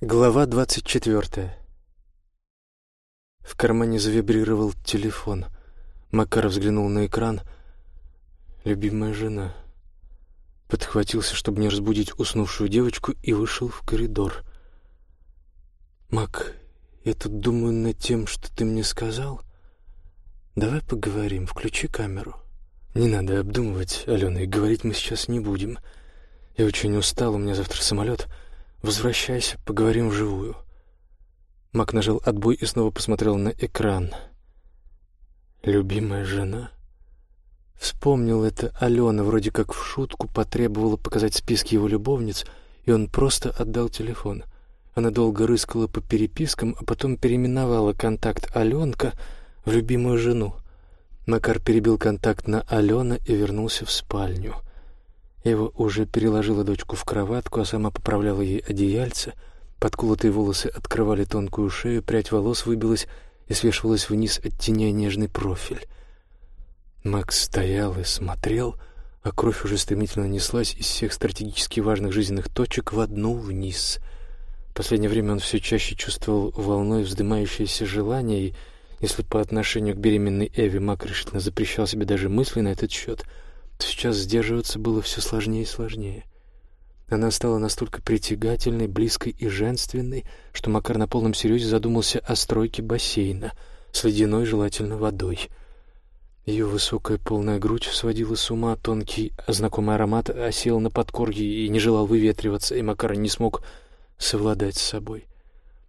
Глава двадцать четвертая. В кармане завибрировал телефон. Макар взглянул на экран. Любимая жена. Подхватился, чтобы не разбудить уснувшую девочку, и вышел в коридор. «Мак, я тут думаю над тем, что ты мне сказал. Давай поговорим, включи камеру». «Не надо обдумывать, Алена, и говорить мы сейчас не будем. Я очень устал, у меня завтра самолет». «Возвращайся, поговорим вживую». Мак нажал отбой и снова посмотрел на экран. «Любимая жена?» Вспомнил это Алена, вроде как в шутку, потребовала показать списки его любовниц, и он просто отдал телефон. Она долго рыскала по перепискам, а потом переименовала контакт Аленка в любимую жену. Макар перебил контакт на Алена и вернулся в спальню — Ева уже переложила дочку в кроватку, а сама поправляла ей одеяльце. Подколотые волосы открывали тонкую шею, прядь волос выбилась и свешивалась вниз, оттеняя нежный профиль. Макс стоял и смотрел, а кровь уже стремительно неслась из всех стратегически важных жизненных точек в одну вниз. В последнее время он все чаще чувствовал волной вздымающееся желание, и если по отношению к беременной Эве Мак решительно запрещал себе даже мысли на этот счет — Сейчас сдерживаться было все сложнее и сложнее. Она стала настолько притягательной, близкой и женственной, что Макар на полном серьезе задумался о стройке бассейна с ледяной, желательно, водой. Ее высокая полная грудь сводила с ума, тонкий, знакомый аромат осел на подкорке и не желал выветриваться, и Макар не смог совладать с собой.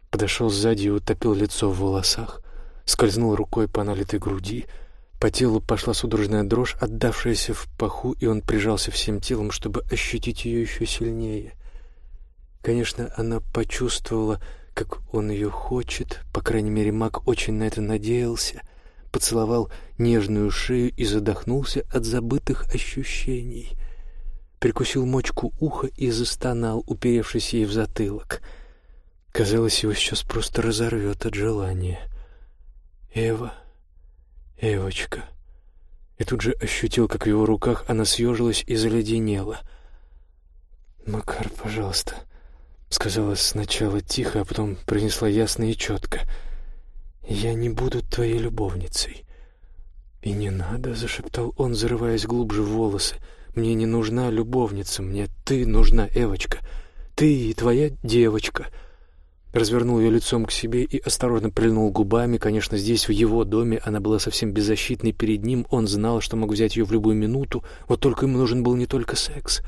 Подошел сзади и утопил лицо в волосах, скользнул рукой по налитой груди — по телу пошла судорожная дрожь, отдавшаяся в паху, и он прижался всем телом, чтобы ощутить ее еще сильнее. Конечно, она почувствовала, как он ее хочет, по крайней мере, Мак очень на это надеялся, поцеловал нежную шею и задохнулся от забытых ощущений. Прикусил мочку уха и застонал, уперевшись ей в затылок. Казалось, его сейчас просто разорвет от желания. «Эва...» Эвочка. И тут же ощутил, как в его руках она съежилась и заледенела. «Макар, пожалуйста», — сказала сначала тихо, а потом произнесла ясно и четко. «Я не буду твоей любовницей». «И не надо», — зашептал он, зарываясь глубже в волосы. «Мне не нужна любовница, мне ты нужна, Эвочка. Ты и твоя девочка» развернул ее лицом к себе и осторожно прильнул губами. Конечно, здесь, в его доме, она была совсем беззащитной перед ним. Он знал, что мог взять ее в любую минуту. Вот только ему нужен был не только секс.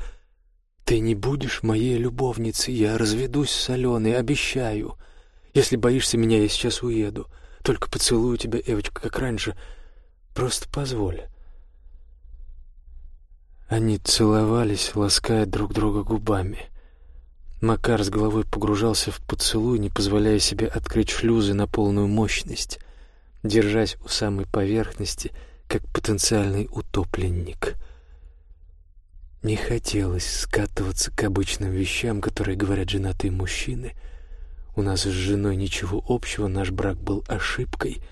«Ты не будешь моей любовницей. Я разведусь с Аленой, обещаю. Если боишься меня, я сейчас уеду. Только поцелую тебя, Эвочка, как раньше. Просто позволь». Они целовались, лаская друг друга губами. Макар с головой погружался в поцелуй, не позволяя себе открыть шлюзы на полную мощность, держась у самой поверхности, как потенциальный утопленник. Не хотелось скатываться к обычным вещам, которые говорят женатые мужчины. У нас с женой ничего общего, наш брак был ошибкой.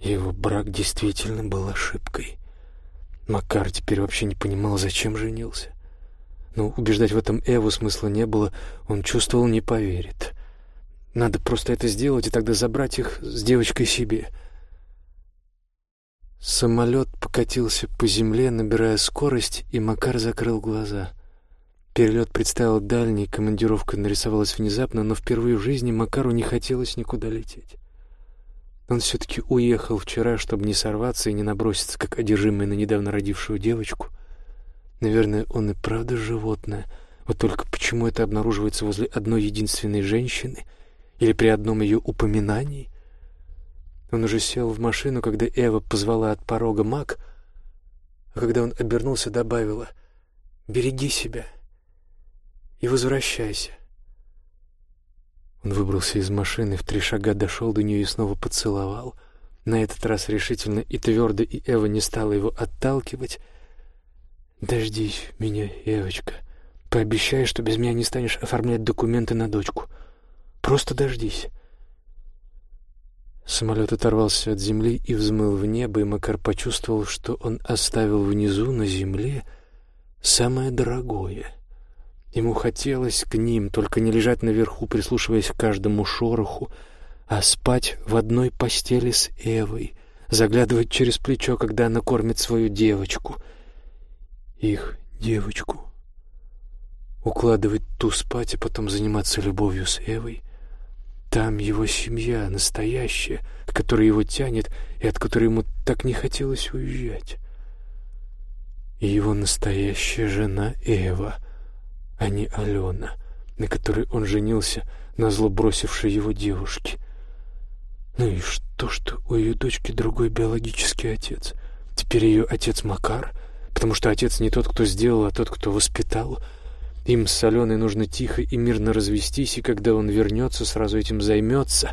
Его брак действительно был ошибкой. Макар теперь вообще не понимал, зачем женился. Но убеждать в этом Эву смысла не было, он чувствовал, не поверит. Надо просто это сделать и тогда забрать их с девочкой себе. Самолет покатился по земле, набирая скорость, и Макар закрыл глаза. Перелет представил дальний, командировка нарисовалась внезапно, но впервые в жизни Макару не хотелось никуда лететь. Он все-таки уехал вчера, чтобы не сорваться и не наброситься, как одержимый на недавно родившую девочку — Наверное, он и правда животное. Вот только почему это обнаруживается возле одной единственной женщины или при одном ее упоминании? Он уже сел в машину, когда Эва позвала от порога Мак, а когда он обернулся, добавила «Береги себя и возвращайся». Он выбрался из машины, в три шага дошел до нее и снова поцеловал. На этот раз решительно и твердо, и Эва не стала его отталкивать — «Дождись меня, Евочка. Пообещай, что без меня не станешь оформлять документы на дочку. Просто дождись». Самолет оторвался от земли и взмыл в небо, и Макар почувствовал, что он оставил внизу, на земле, самое дорогое. Ему хотелось к ним, только не лежать наверху, прислушиваясь к каждому шороху, а спать в одной постели с Эвой, заглядывать через плечо, когда она кормит свою девочку. Их девочку. Укладывать ту спать, а потом заниматься любовью с Эвой. Там его семья, настоящая, к которой его тянет и от которой ему так не хотелось уезжать. И его настоящая жена Эва, а не Алена, на которой он женился, назло бросившей его девушке. Ну и что, что у ее дочки другой биологический отец? Теперь ее отец Макар, потому что отец не тот, кто сделал, а тот, кто воспитал. Им с Аленой нужно тихо и мирно развестись, и когда он вернется, сразу этим займется.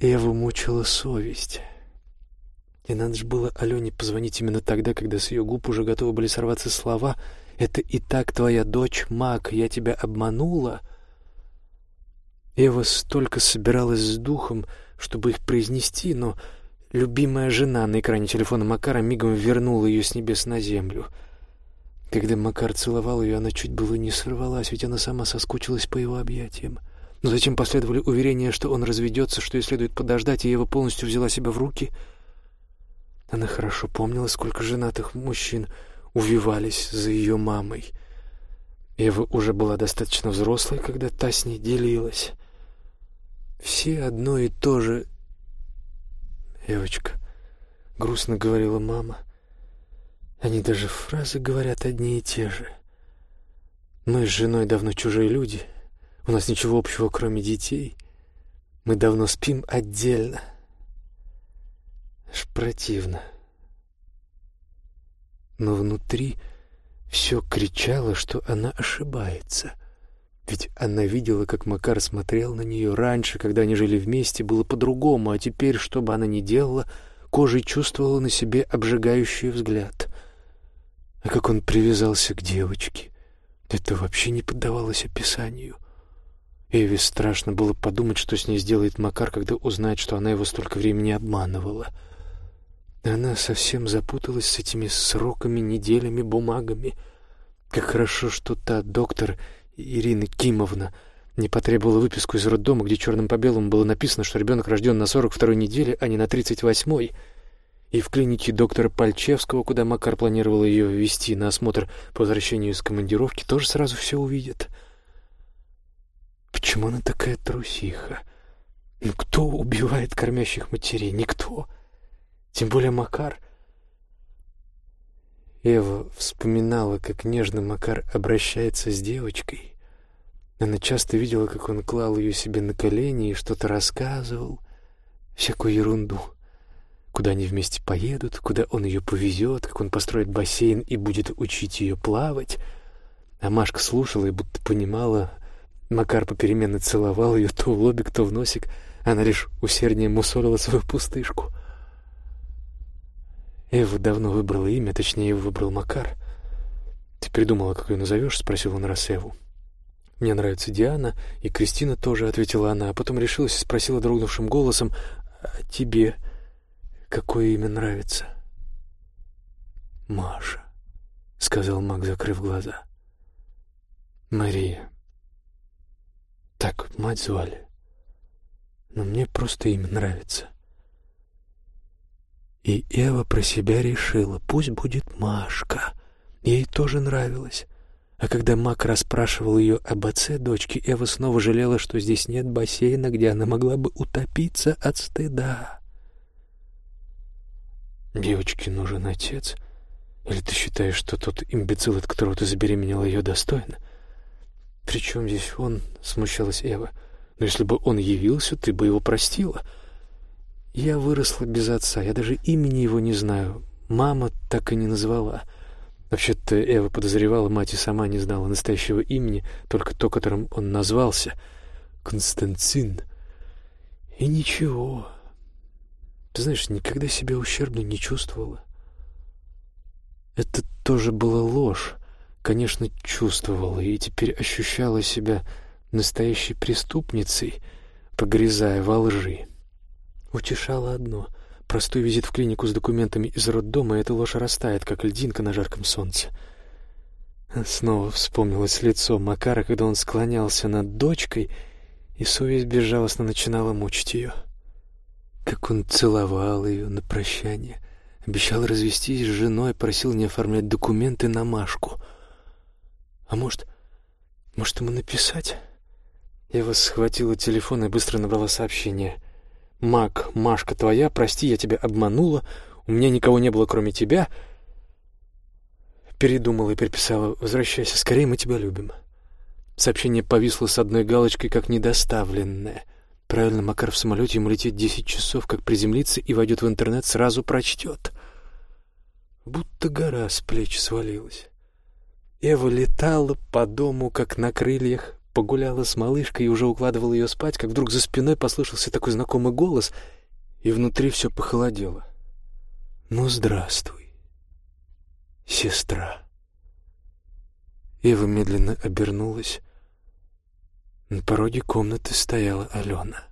Эву мучила совесть. И надо же было Алене позвонить именно тогда, когда с ее губ уже готовы были сорваться слова «Это и так твоя дочь, Мак, я тебя обманула». Эва столько собиралась с духом, чтобы их произнести, но любимая жена на экране телефона Макара мигом вернула ее с небес на землю. Когда Макар целовал ее, она чуть было не сорвалась, ведь она сама соскучилась по его объятиям. Но затем последовали уверения, что он разведется, что ей следует подождать, и Ева полностью взяла себя в руки. Она хорошо помнила, сколько женатых мужчин увивались за ее мамой. Ева уже была достаточно взрослой, когда та с ней делилась. Все одно и то же. Девочка, грустно говорила мама. Они даже фразы говорят одни и те же. Мы с женой давно чужие люди. У нас ничего общего, кроме детей. Мы давно спим отдельно. Аж противно. Но внутри все кричало, что она ошибается — ведь она видела, как Макар смотрел на нее раньше, когда они жили вместе, было по-другому, а теперь, что бы она ни делала, кожей чувствовала на себе обжигающий взгляд. А как он привязался к девочке, это вообще не поддавалось описанию. Эви страшно было подумать, что с ней сделает Макар, когда узнает, что она его столько времени обманывала. Она совсем запуталась с этими сроками, неделями, бумагами. Как хорошо, что та доктор Ирина Кимовна не потребовала выписку из роддома, где черным по белому было написано, что ребенок рожден на 42-й неделе, а не на 38-й. И в клинике доктора Пальчевского, куда Макар планировал ее вести на осмотр по возвращению из командировки, тоже сразу все увидят. Почему она такая трусиха? Ну кто убивает кормящих матерей? Никто. Тем более Макар. Ева вспоминала, как нежно Макар обращается с девочкой. Она часто видела, как он клал ее себе на колени и что-то рассказывал, всякую ерунду. Куда они вместе поедут, куда он ее повезет, как он построит бассейн и будет учить ее плавать. А Машка слушала и будто понимала. Макар попеременно целовал ее то в лобик, то в носик. Она лишь усерднее мусолила свою пустышку — Эва давно выбрала имя, точнее, его выбрал Макар. «Ты придумала, как ее назовешь?» — спросил он раз Эву. «Мне нравится Диана, и Кристина тоже», — ответила она, а потом решилась и спросила дрогнувшим голосом, «А тебе какое имя нравится?» «Маша», — сказал Мак, закрыв глаза. «Мария. Так мать звали. Но мне просто имя нравится». И Эва про себя решила, пусть будет Машка. Ей тоже нравилось. А когда Мак расспрашивал ее об отце дочки, Эва снова жалела, что здесь нет бассейна, где она могла бы утопиться от стыда. Девочке нужен отец. Или ты считаешь, что тот имбецил, от которого ты забеременела, ее достоин? Причем здесь он, смущалась Эва. Но если бы он явился, ты бы его простила. — я выросла без отца, я даже имени его не знаю. Мама так и не назвала. Вообще-то Эва подозревала, мать и сама не знала настоящего имени, только то, которым он назвался — Константин. И ничего. Ты знаешь, никогда себя ущербно не чувствовала. Это тоже была ложь. Конечно, чувствовала, и теперь ощущала себя настоящей преступницей, погрязая во лжи. Утешало одно. Простой визит в клинику с документами из роддома, эта ложь растает, как льдинка на жарком солнце. Снова вспомнилось лицо Макара, когда он склонялся над дочкой, и совесть безжалостно начинала мучить ее. Как он целовал ее на прощание, обещал развестись с женой, просил не оформлять документы на Машку. А может, может ему написать? Я схватила телефон и быстро набрала сообщение. «Мак, Машка твоя, прости, я тебя обманула, у меня никого не было, кроме тебя». Передумала и переписала «Возвращайся, скорее мы тебя любим». Сообщение повисло с одной галочкой, как недоставленное. Правильно, Макар в самолете, ему лететь десять часов, как приземлится и войдет в интернет, сразу прочтет. Будто гора с плеч свалилась. Эва летала по дому, как на крыльях, погуляла с малышкой и уже укладывала ее спать, как вдруг за спиной послышался такой знакомый голос, и внутри все похолодело. «Ну, здравствуй, сестра». Ева медленно обернулась. На пороге комнаты стояла Алена.